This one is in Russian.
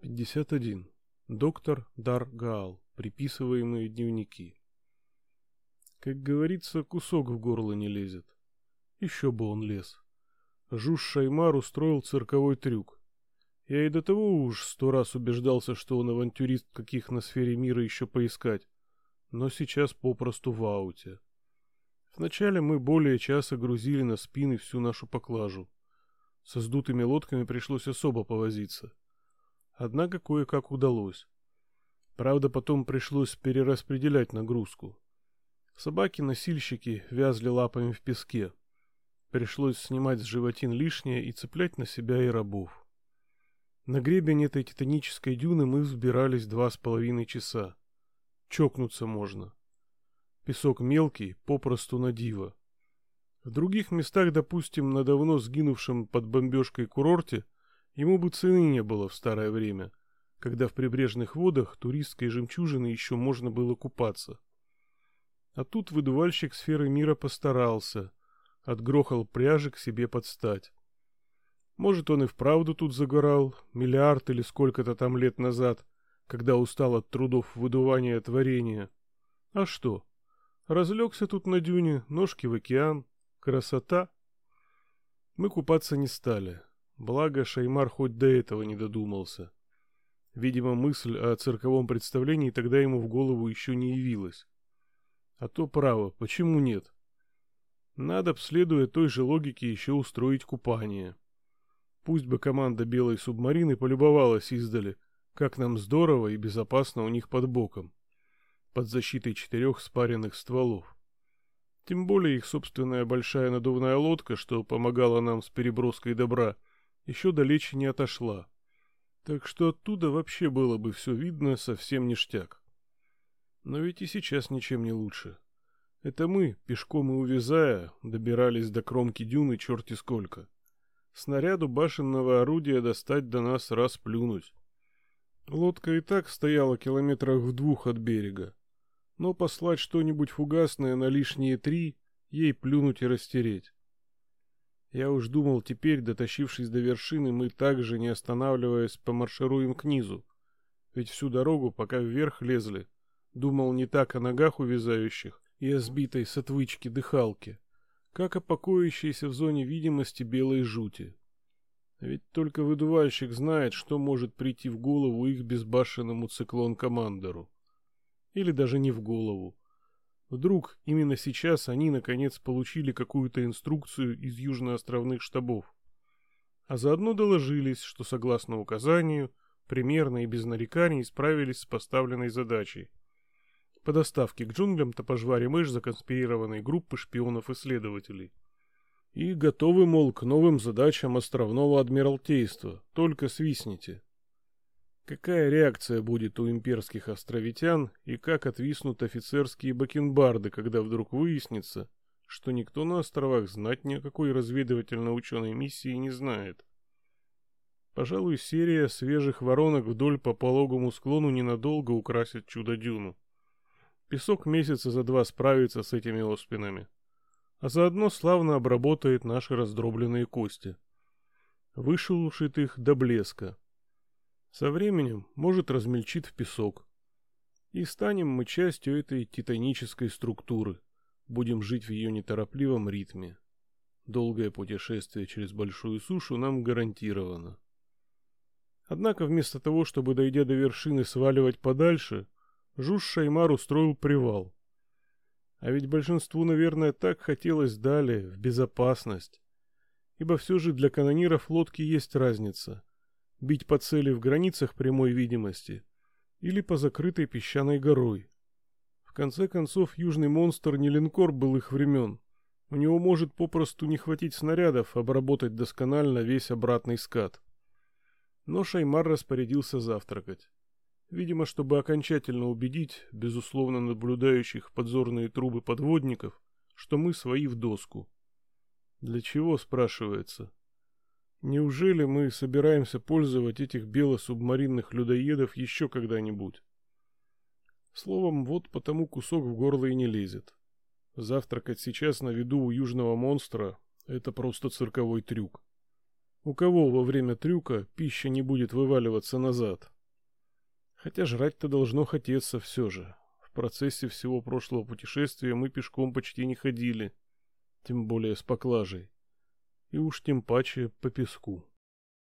51. Доктор Дар Гаал. Приписываемые дневники. Как говорится, кусок в горло не лезет. Еще бы он лез. Жуж Шаймар устроил цирковой трюк. Я и до того уж сто раз убеждался, что он авантюрист, каких на сфере мира еще поискать. Но сейчас попросту в ауте. Вначале мы более часа грузили на спины всю нашу поклажу. Со сдутыми лодками пришлось особо повозиться. Однако кое-как удалось. Правда, потом пришлось перераспределять нагрузку. Собаки-носильщики вязли лапами в песке. Пришлось снимать с животин лишнее и цеплять на себя и рабов. На гребень этой титанической дюны мы взбирались два с половиной часа. Чокнуться можно. Песок мелкий, попросту на диво. В других местах, допустим, на давно сгинувшем под бомбежкой курорте – Ему бы цены не было в старое время, когда в прибрежных водах туристской жемчужины еще можно было купаться. А тут выдувальщик сферы мира постарался, отгрохал пряжи к себе подстать. Может, он и вправду тут загорал, миллиард или сколько-то там лет назад, когда устал от трудов выдувания творения. А что? Разлегся тут на дюне, ножки в океан. Красота. Мы купаться не стали. Благо, Шаймар хоть до этого не додумался. Видимо, мысль о цирковом представлении тогда ему в голову еще не явилась. А то право, почему нет? Надо, следуя той же логике, еще устроить купание. Пусть бы команда белой субмарины полюбовалась издали, как нам здорово и безопасно у них под боком, под защитой четырех спаренных стволов. Тем более их собственная большая надувная лодка, что помогала нам с переброской добра — еще далече не отошла. Так что оттуда вообще было бы все видно совсем ништяк. Но ведь и сейчас ничем не лучше. Это мы, пешком и увязая, добирались до кромки дюны черти сколько. Снаряду башенного орудия достать до нас раз плюнуть. Лодка и так стояла километрах в двух от берега. Но послать что-нибудь фугасное на лишние три, ей плюнуть и растереть. Я уж думал, теперь, дотащившись до вершины, мы также, не останавливаясь, помаршируем к низу. Ведь всю дорогу, пока вверх лезли, думал не так о ногах увязающих и о сбитой с отвычки дыхалке, как о покоящейся в зоне видимости белой жути. Ведь только выдувальщик знает, что может прийти в голову их безбашенному циклон-командору. Или даже не в голову. Вдруг именно сейчас они наконец получили какую-то инструкцию из южноостровных штабов. А заодно доложились, что согласно указанию, примерно и без нареканий справились с поставленной задачей. По доставке к джунглям топожвари мышь законспирированной группы шпионов-исследователей. И готовы, мол, к новым задачам островного адмиралтейства, только свистните. Какая реакция будет у имперских островитян и как отвиснут офицерские бакенбарды, когда вдруг выяснится, что никто на островах знать ни о какой разведывательно-ученой миссии не знает? Пожалуй, серия свежих воронок вдоль по пологому склону ненадолго украсит чудо-дюну. Песок месяца за два справится с этими оспинами, а заодно славно обработает наши раздробленные кости. Вышелушит их до блеска со временем, может, размельчит в песок. И станем мы частью этой титанической структуры, будем жить в ее неторопливом ритме. Долгое путешествие через большую сушу нам гарантировано. Однако вместо того, чтобы, дойдя до вершины, сваливать подальше, Жуж Шаймар устроил привал. А ведь большинству, наверное, так хотелось далее, в безопасность. Ибо все же для канониров лодки есть разница бить по цели в границах прямой видимости или по закрытой песчаной горой. В конце концов, южный монстр не линкор был их времен. У него может попросту не хватить снарядов обработать досконально весь обратный скат. Но Шаймар распорядился завтракать. Видимо, чтобы окончательно убедить, безусловно наблюдающих подзорные трубы подводников, что мы свои в доску. Для чего, спрашивается? Неужели мы собираемся пользовать этих белосубмаринных людоедов еще когда-нибудь? Словом, вот потому кусок в горло и не лезет. Завтракать сейчас на виду у южного монстра — это просто цирковой трюк. У кого во время трюка пища не будет вываливаться назад? Хотя жрать-то должно хотеться все же. В процессе всего прошлого путешествия мы пешком почти не ходили, тем более с поклажей. И уж тем паче по песку.